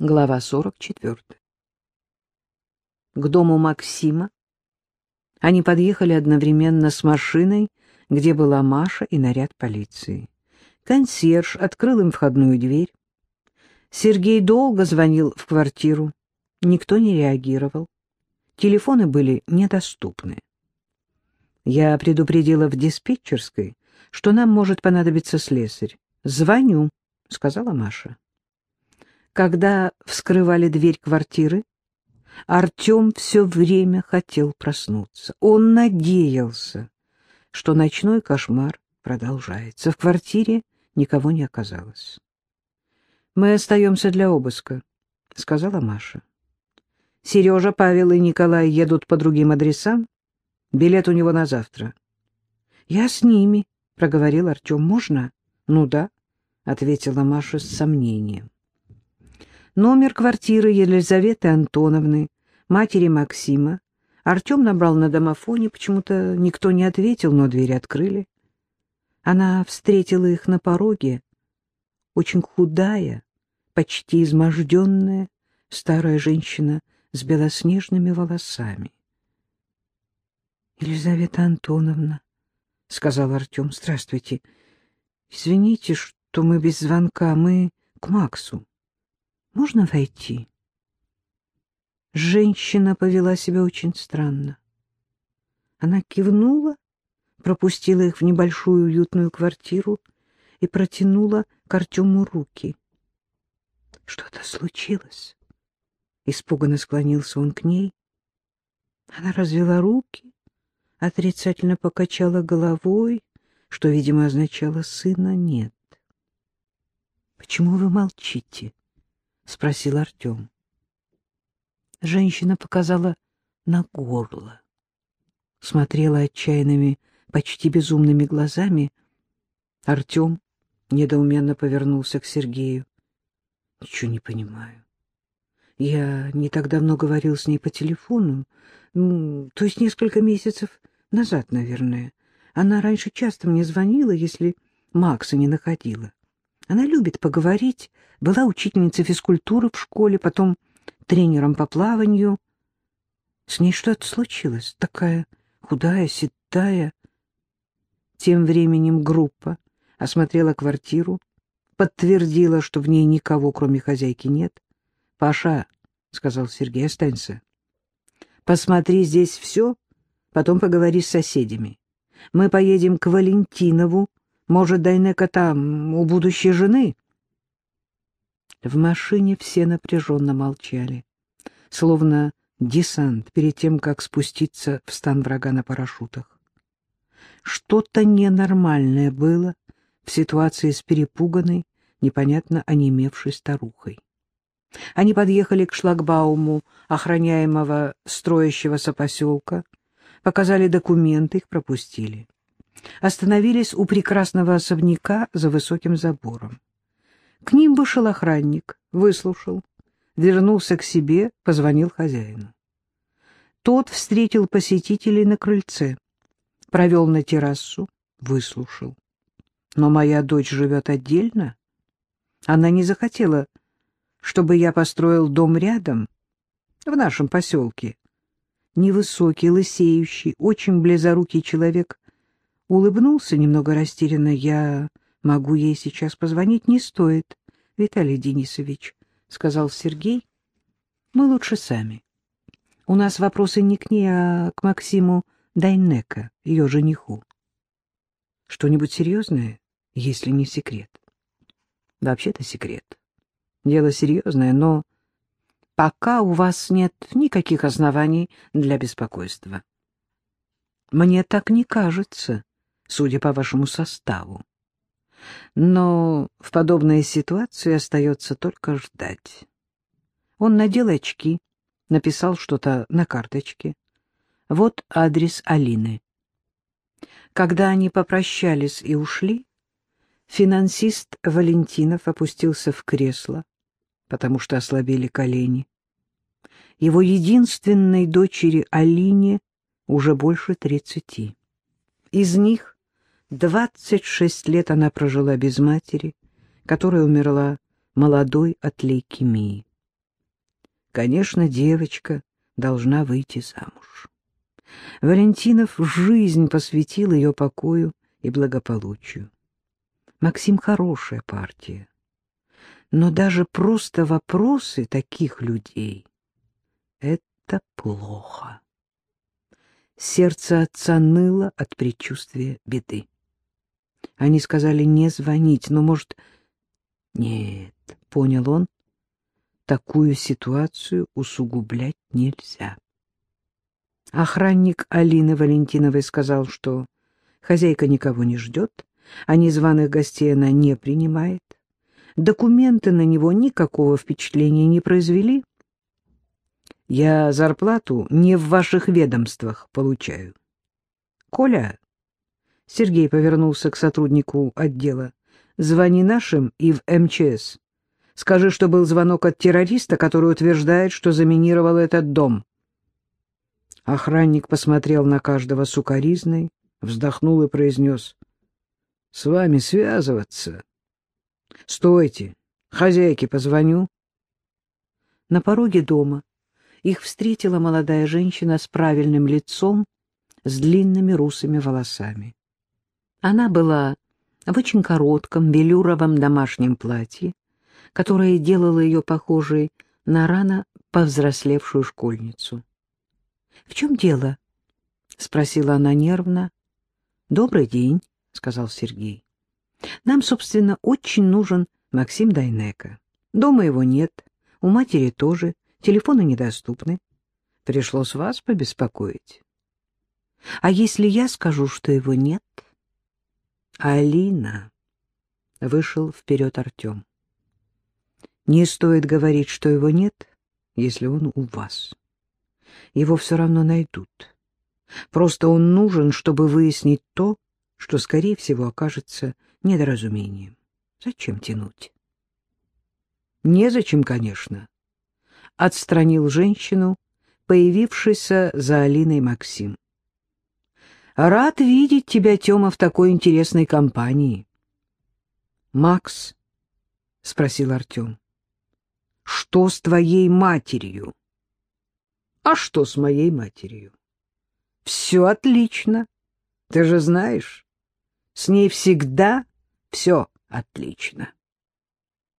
Глава 44. К дому Максима они подъехали одновременно с машиной, где была Маша и наряд полиции. Консьерж открыл им входную дверь. Сергей долго звонил в квартиру. Никто не реагировал. Телефоны были недоступны. Я предупредила в диспетчерской, что нам может понадобиться слесарь. «Звоню», — сказала Маша. Когда вскрывали дверь квартиры, Артем все время хотел проснуться. Он надеялся, что ночной кошмар продолжается. В квартире никого не оказалось. «Мы остаемся для обыска», — сказала Маша. «Сережа, Павел и Николай едут по другим адресам. Билет у него на завтра». «Я с ними», — проговорил Артем. «Можно?» «Ну да», — ответила Маша с сомнением. Номер квартиры Елизаветы Антоновны, матери Максима, Артем набрал на домофоне, почему-то никто не ответил, но двери открыли. Она встретила их на пороге, очень худая, почти изможденная старая женщина с белоснежными волосами. — Елизавета Антоновна, — сказал Артем, — здравствуйте. Извините, что мы без звонка, мы к Максу. Можно войти? Женщина повела себя очень странно. Она кивнула, пропустила их в небольшую уютную квартиру и протянула к Артему руки. — Что-то случилось? Испуганно склонился он к ней. Она развела руки, отрицательно покачала головой, что, видимо, означало «сына нет». — Почему вы молчите? —— спросил Артем. Женщина показала на горло, смотрела отчаянными, почти безумными глазами. Артем недоуменно повернулся к Сергею. — Ничего не понимаю. Я не так давно говорил с ней по телефону, ну, то есть несколько месяцев назад, наверное. Она раньше часто мне звонила, если Макса не находила. Она любит поговорить, была учительницей физкультуры в школе, потом тренером по плаванию. С ней что-то случилось, такая худая, седая. Тем временем группа осмотрела квартиру, подтвердила, что в ней никого, кроме хозяйки, нет. — Паша, — сказал Сергей, — останься. Посмотри здесь все, потом поговори с соседями. Мы поедем к Валентинову, может, Дайнека там, у будущей жены? В машине все напряженно молчали, словно десант перед тем, как спуститься в стан врага на парашютах. Что-то ненормальное было в ситуации с перепуганной, непонятно онемевшей старухой. Они подъехали к шлагбауму охраняемого строящегося поселка, показали документы, их пропустили остановились у прекрасного особняка за высоким забором. К ним вышел охранник, выслушал, вернулся к себе, позвонил хозяину. Тот встретил посетителей на крыльце, провел на террасу, выслушал. Но моя дочь живет отдельно. Она не захотела, чтобы я построил дом рядом, в нашем поселке. Невысокий, лысеющий, очень близорукий человек улыбнулся немного растерянно. «Я могу ей сейчас позвонить? Не стоит, Виталий Денисович», — сказал Сергей. «Мы лучше сами. У нас вопросы не к ней, а к Максиму Дайнека, ее жениху. Что-нибудь серьезное, если не секрет?» «Вообще-то секрет. Дело серьезное, но пока у вас нет никаких оснований для беспокойства». «Мне так не кажется», судя по вашему составу. Но в подобной ситуации остается только ждать. Он надел очки, написал что-то на карточке. Вот адрес Алины. Когда они попрощались и ушли, финансист Валентинов опустился в кресло, потому что ослабели колени. Его единственной дочери Алине уже больше тридцати. Из них Двадцать шесть лет она прожила без матери, которая умерла молодой от лейкемии. Конечно, девочка должна выйти замуж. Валентинов жизнь посвятил ее покою и благополучию. Максим хорошая партия. Но даже просто вопросы таких людей — это плохо. Сердце отца ныло от предчувствия беды. Они сказали не звонить, но, может... Нет, понял он, такую ситуацию усугублять нельзя. Охранник Алины Валентиновой сказал, что хозяйка никого не ждет, а незваных гостей она не принимает. Документы на него никакого впечатления не произвели. Я зарплату не в ваших ведомствах получаю. Коля, Сергей повернулся к сотруднику отдела, звони нашим и в МЧС. Скажи, что был звонок от террориста, который утверждает, что заминировал этот дом. Охранник посмотрел на каждого сукоризной, вздохнул и произнес. — С вами связываться? — Стойте, хозяйке позвоню. На пороге дома их встретила молодая женщина с правильным лицом, с длинными русыми волосами. Она была в очень коротком велюровом домашнем платье, которое делало ее похожей на рано повзрослевшую школьницу. — В чем дело? — спросила она нервно. — Добрый день, — сказал Сергей. — Нам, собственно, очень нужен Максим Дайнека. Дома его нет, у матери тоже, телефоны недоступны. Пришлось вас побеспокоить. — А если я скажу, что его нет? — Алина, — вышел вперед Артем. — Не стоит говорить, что его нет, если он у вас его все равно найдут. Просто он нужен, чтобы выяснить то, что, скорее всего, окажется недоразумением. Зачем тянуть? Незачем, конечно. Отстранил женщину, появившийся за Алиной Максим. Рад видеть тебя, Тёма, в такой интересной компании. Макс, — спросил Артем, — что с твоей матерью? А что с моей матерью? Все отлично. Ты же знаешь, с ней всегда все отлично.